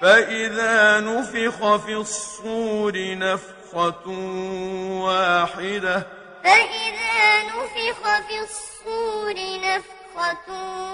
فإذا نفخ في الصور نفخة واحدة فإذا نفخ في الصور نفخة واحدة